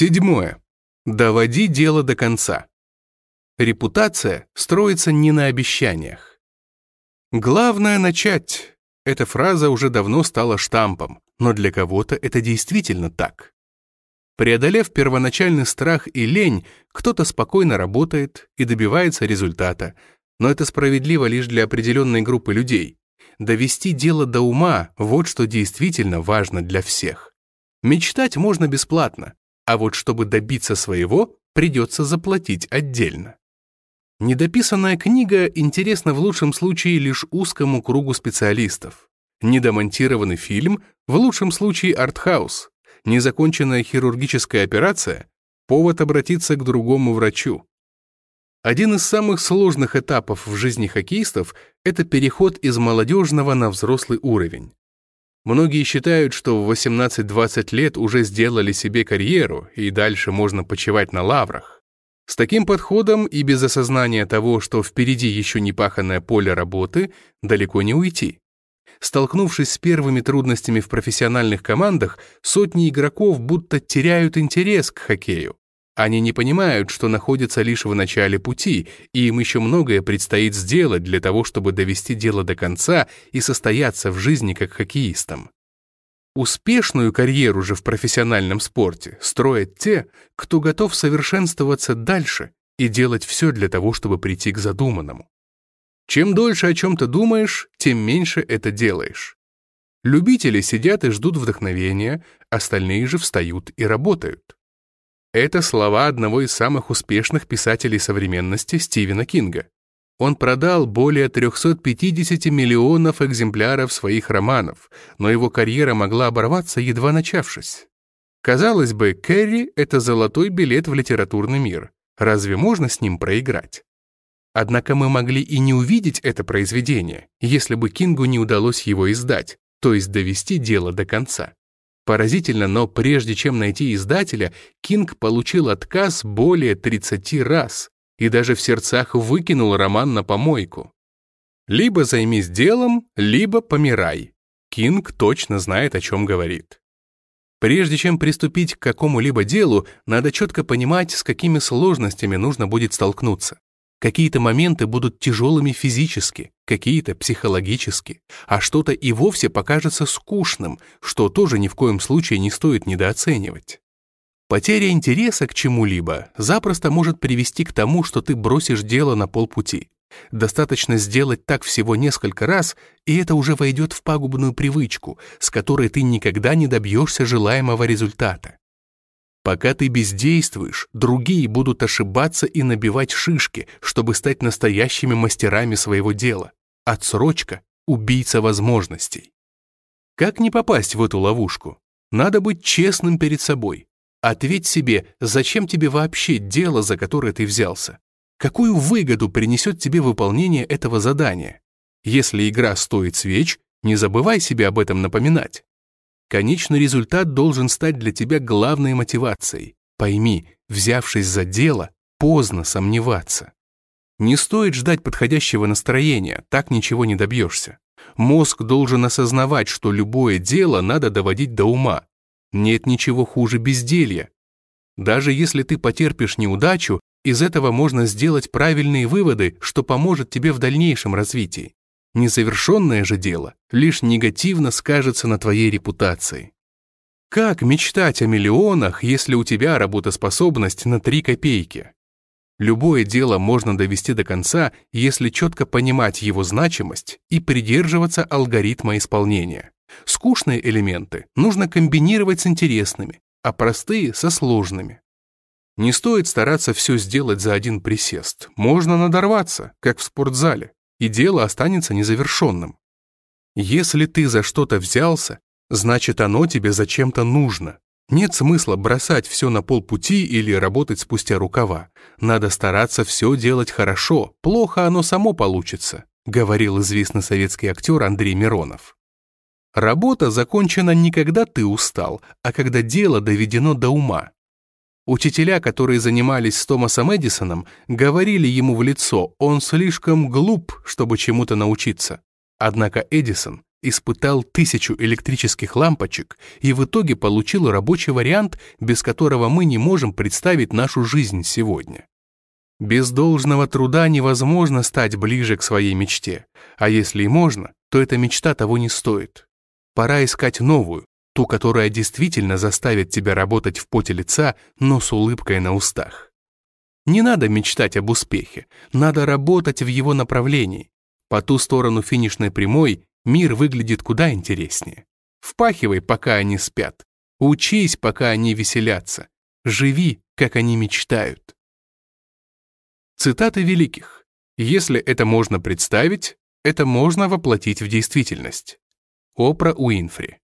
Седьмое. Доводи дело до конца. Репутация строится не на обещаниях. Главное начать. Эта фраза уже давно стала штампом, но для кого-то это действительно так. Преодолев первоначальный страх и лень, кто-то спокойно работает и добивается результата, но это справедливо лишь для определенной группы людей. Довести дело до ума – вот что действительно важно для всех. Мечтать можно бесплатно, а вот чтобы добиться своего, придется заплатить отдельно. Недописанная книга интересна в лучшем случае лишь узкому кругу специалистов. Недомонтированный фильм – в лучшем случае артхаус. Незаконченная хирургическая операция – повод обратиться к другому врачу. Один из самых сложных этапов в жизни хоккеистов – это переход из молодежного на взрослый уровень. Многие считают, что в 18-20 лет уже сделали себе карьеру, и дальше можно почивать на лаврах. С таким подходом и без осознания того, что впереди еще не паханное поле работы, далеко не уйти. Столкнувшись с первыми трудностями в профессиональных командах, сотни игроков будто теряют интерес к хоккею. Они не понимают, что находятся лишь в начале пути, и им еще многое предстоит сделать для того, чтобы довести дело до конца и состояться в жизни как хоккеистам. Успешную карьеру же в профессиональном спорте строят те, кто готов совершенствоваться дальше и делать все для того, чтобы прийти к задуманному. Чем дольше о чем-то думаешь, тем меньше это делаешь. Любители сидят и ждут вдохновения, остальные же встают и работают. Это слова одного из самых успешных писателей современности Стивена Кинга. Он продал более 350 миллионов экземпляров своих романов, но его карьера могла оборваться, едва начавшись. Казалось бы, Кэрри — это золотой билет в литературный мир. Разве можно с ним проиграть? Однако мы могли и не увидеть это произведение, если бы Кингу не удалось его издать, то есть довести дело до конца. Поразительно, но прежде чем найти издателя, Кинг получил отказ более 30 раз, и даже в сердцах выкинул роман на помойку. Либо займись делом, либо помирай. Кинг точно знает, о чем говорит. Прежде чем приступить к какому-либо делу, надо четко понимать, с какими сложностями нужно будет столкнуться. Какие-то моменты будут тяжелыми физически, какие-то психологически, а что-то и вовсе покажется скучным, что тоже ни в коем случае не стоит недооценивать. Потеря интереса к чему-либо запросто может привести к тому, что ты бросишь дело на полпути. Достаточно сделать так всего несколько раз, и это уже войдет в пагубную привычку, с которой ты никогда не добьешься желаемого результата. Пока ты бездействуешь, другие будут ошибаться и набивать шишки, чтобы стать настоящими мастерами своего дела. Отсрочка — убийца возможностей. Как не попасть в эту ловушку? Надо быть честным перед собой, Ответь себе, зачем тебе вообще дело, за которое ты взялся? Какую выгоду принесет тебе выполнение этого задания? Если игра стоит свеч, не забывай себе об этом напоминать. Конечный результат должен стать для тебя главной мотивацией. Пойми, взявшись за дело, поздно сомневаться. Не стоит ждать подходящего настроения, так ничего не добьешься. Мозг должен осознавать, что любое дело надо доводить до ума, нет ничего хуже безделья. Даже если ты потерпишь неудачу, из этого можно сделать правильные выводы, что поможет тебе в дальнейшем развитии. Незавершенное же дело лишь негативно скажется на твоей репутации. Как мечтать о миллионах, если у тебя работоспособность на 3 копейки? Любое дело можно довести до конца, если четко понимать его значимость и придерживаться алгоритма исполнения. Скучные элементы нужно комбинировать с интересными, а простые — со сложными. Не стоит стараться все сделать за один присест. Можно надорваться, как в спортзале, и дело останется незавершенным. Если ты за что-то взялся, значит оно тебе зачем-то нужно. Нет смысла бросать все на полпути или работать спустя рукава. Надо стараться все делать хорошо, плохо оно само получится, говорил известный советский актер Андрей Миронов. Работа закончена не когда ты устал, а когда дело доведено до ума. Учителя, которые занимались с Томасом Эдисоном, говорили ему в лицо, он слишком глуп, чтобы чему-то научиться. Однако Эдисон испытал тысячу электрических лампочек и в итоге получил рабочий вариант, без которого мы не можем представить нашу жизнь сегодня. Без должного труда невозможно стать ближе к своей мечте, а если и можно, то эта мечта того не стоит. Пора искать новую, ту, которая действительно заставит тебя работать в поте лица, но с улыбкой на устах. Не надо мечтать об успехе, надо работать в его направлении. По ту сторону финишной прямой мир выглядит куда интереснее. Впахивай, пока они спят. Учись, пока они веселятся. Живи, как они мечтают. Цитаты великих. Если это можно представить, это можно воплотить в действительность. Опра Уинфри.